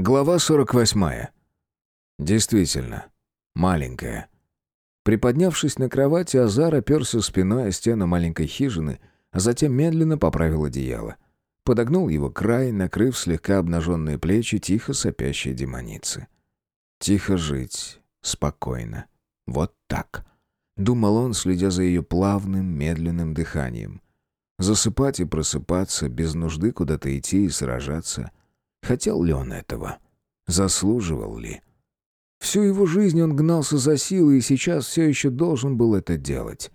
Глава 48. Действительно, маленькая. Приподнявшись на кровати, Азар оперся спиной о стену маленькой хижины, а затем медленно поправил одеяло. Подогнул его край, накрыв слегка обнаженные плечи тихо сопящей демоницы. Тихо жить, спокойно. Вот так. Думал он, следя за ее плавным, медленным дыханием. Засыпать и просыпаться, без нужды куда-то идти и сражаться — Хотел ли он этого? Заслуживал ли? Всю его жизнь он гнался за силой и сейчас все еще должен был это делать.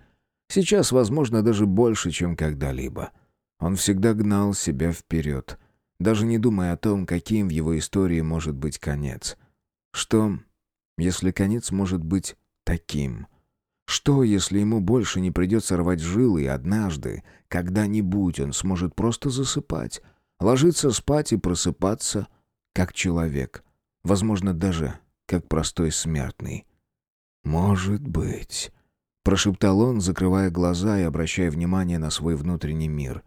Сейчас, возможно, даже больше, чем когда-либо. Он всегда гнал себя вперед, даже не думая о том, каким в его истории может быть конец. Что, если конец может быть таким? Что, если ему больше не придется рвать жилы, и однажды, когда-нибудь он сможет просто засыпать, Ложиться спать и просыпаться, как человек. Возможно, даже как простой смертный. «Может быть», — прошептал он, закрывая глаза и обращая внимание на свой внутренний мир.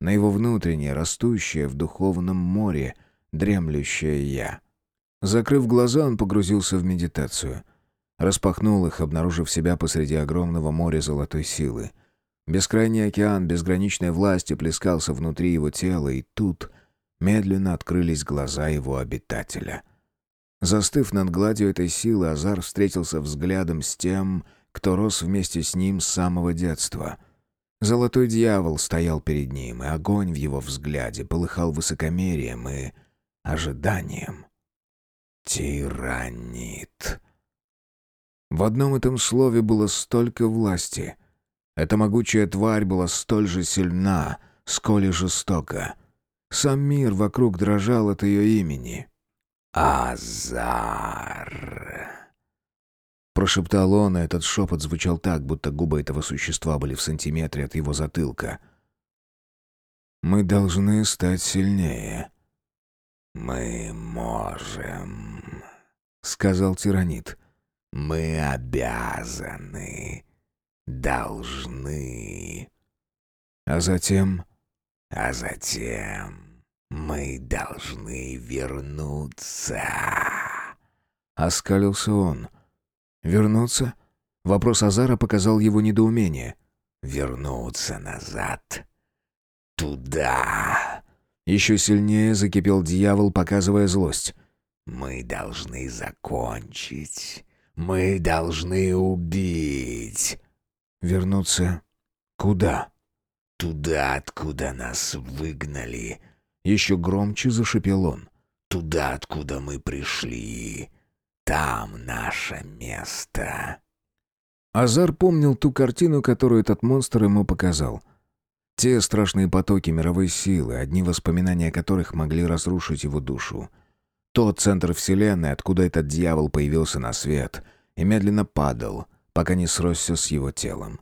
На его внутреннее, растущее в духовном море, дремлющее «я». Закрыв глаза, он погрузился в медитацию. Распахнул их, обнаружив себя посреди огромного моря золотой силы — Бескрайний океан безграничной власти плескался внутри его тела, и тут медленно открылись глаза его обитателя. Застыв над гладью этой силы, Азар встретился взглядом с тем, кто рос вместе с ним с самого детства. Золотой дьявол стоял перед ним, и огонь в его взгляде полыхал высокомерием и ожиданием. «Тиранит». В одном этом слове было столько власти — эта могучая тварь была столь же сильна, сколь и жестока. Сам мир вокруг дрожал от ее имени. «Азар!» Прошептал он, и этот шепот звучал так, будто губы этого существа были в сантиметре от его затылка. «Мы должны стать сильнее». «Мы можем», — сказал тиранит. «Мы обязаны должны. А затем... А затем мы должны вернуться. Оскалился он. Вернуться? Вопрос Азара показал его недоумение. Вернуться назад. Туда. Еще сильнее закипел дьявол, показывая злость. Мы должны закончить. Мы должны убить. Вернуться куда? Туда, откуда нас выгнали. Еще громче зашипел он. Туда, откуда мы пришли. Там наше место. Азар помнил ту картину, которую этот монстр ему показал. Те страшные потоки мировой силы, одни воспоминания которых могли разрушить его душу. Тот центр вселенной, откуда этот дьявол появился на свет и медленно падал — пока не сросся с его телом.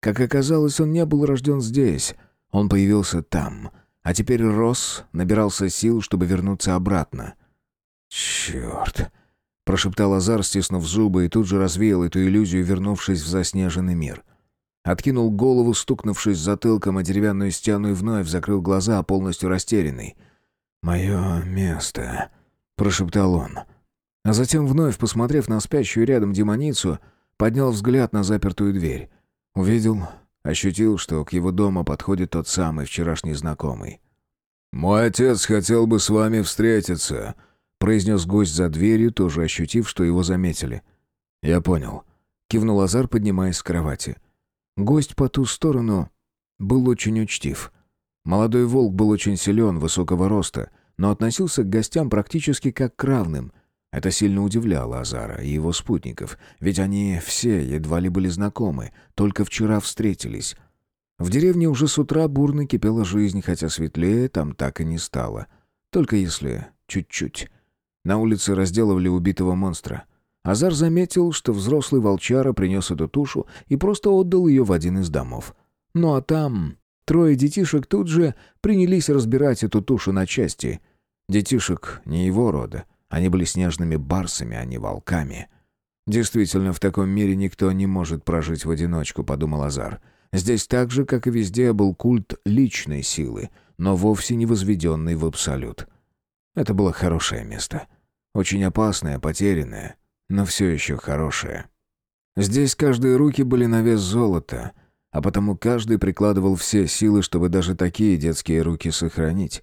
Как оказалось, он не был рожден здесь. Он появился там, а теперь рос, набирался сил, чтобы вернуться обратно. «Черт!» — прошептал Азар, стиснув зубы, и тут же развеял эту иллюзию, вернувшись в заснеженный мир. Откинул голову, стукнувшись затылком о деревянную стену и вновь закрыл глаза, полностью растерянный. «Мое место», — прошептал он. А затем, вновь посмотрев на спящую рядом демоницу, — Поднял взгляд на запертую дверь. Увидел, ощутил, что к его дому подходит тот самый вчерашний знакомый. «Мой отец хотел бы с вами встретиться», — произнес гость за дверью, тоже ощутив, что его заметили. «Я понял», — кивнул Азар, поднимаясь с кровати. Гость по ту сторону был очень учтив. Молодой волк был очень силен, высокого роста, но относился к гостям практически как к равным — это сильно удивляло Азара и его спутников, ведь они все едва ли были знакомы, только вчера встретились. В деревне уже с утра бурно кипела жизнь, хотя светлее там так и не стало. Только если чуть-чуть. На улице разделывали убитого монстра. Азар заметил, что взрослый волчара принес эту тушу и просто отдал ее в один из домов. Ну а там трое детишек тут же принялись разбирать эту тушу на части. Детишек не его рода — они были снежными барсами, а не волками. «Действительно, в таком мире никто не может прожить в одиночку», — подумал Азар. «Здесь так же, как и везде, был культ личной силы, но вовсе не возведенный в абсолют». Это было хорошее место. Очень опасное, потерянное, но все еще хорошее. Здесь каждые руки были на вес золота, а потому каждый прикладывал все силы, чтобы даже такие детские руки сохранить.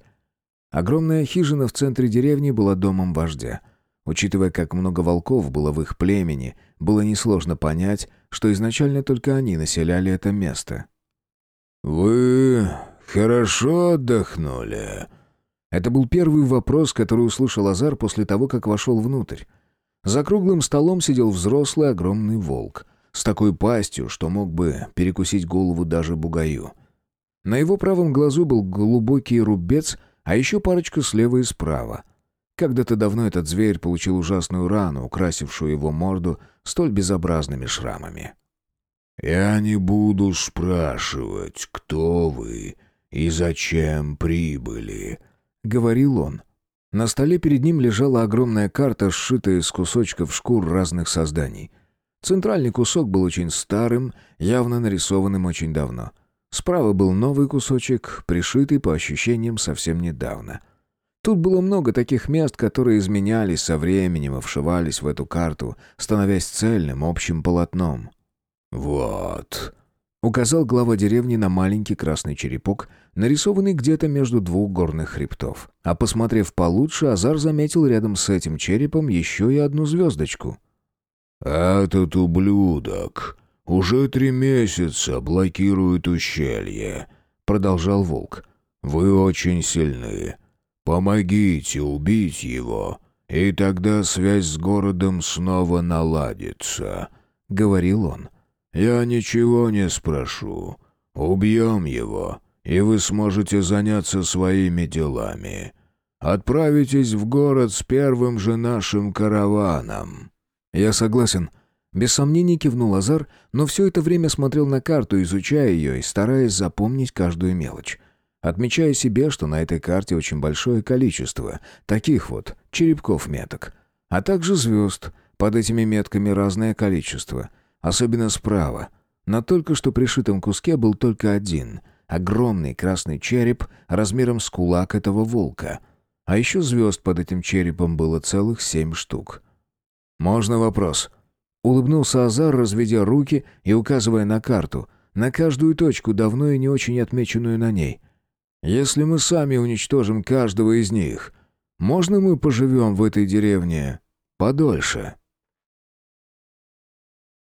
Огромная хижина в центре деревни была домом вождя. Учитывая, как много волков было в их племени, было несложно понять, что изначально только они населяли это место. «Вы хорошо отдохнули?» Это был первый вопрос, который услышал Азар после того, как вошел внутрь. За круглым столом сидел взрослый огромный волк, с такой пастью, что мог бы перекусить голову даже бугаю. На его правом глазу был глубокий рубец, а еще парочка слева и справа. Когда-то давно этот зверь получил ужасную рану, украсившую его морду столь безобразными шрамами. «Я не буду спрашивать, кто вы и зачем прибыли», — говорил он. На столе перед ним лежала огромная карта, сшитая из кусочков шкур разных созданий. Центральный кусок был очень старым, явно нарисованным очень давно. Справа был новый кусочек, пришитый по ощущениям совсем недавно. Тут было много таких мест, которые изменялись со временем и вшивались в эту карту, становясь цельным общим полотном. «Вот», Указал глава деревни на маленький красный черепок, нарисованный где-то между двух горных хребтов. А посмотрев получше, Азар заметил рядом с этим черепом еще и одну звездочку. «Этот ублюдок уже три месяца блокирует ущелье», — продолжал волк. «Вы очень сильны. Помогите убить его, и тогда связь с городом снова наладится», — говорил он. «Я ничего не спрошу. Убьем его, и вы сможете заняться своими делами. Отправитесь в город с первым же нашим караваном». «Я согласен». Без сомнений кивнул Азар, но все это время смотрел на карту, изучая ее и стараясь запомнить каждую мелочь. Отмечая себе, что на этой карте очень большое количество таких вот черепков меток, а также звезд, под этими метками разное количество — Особенно справа. На только что пришитом куске был только один. Огромный красный череп размером с кулак этого волка. А еще звезд под этим черепом было целых семь штук. «Можно вопрос?» Улыбнулся Азар, разведя руки и указывая на карту, на каждую точку, давно и не очень отмеченную на ней. «Если мы сами уничтожим каждого из них, можно мы поживем в этой деревне подольше?»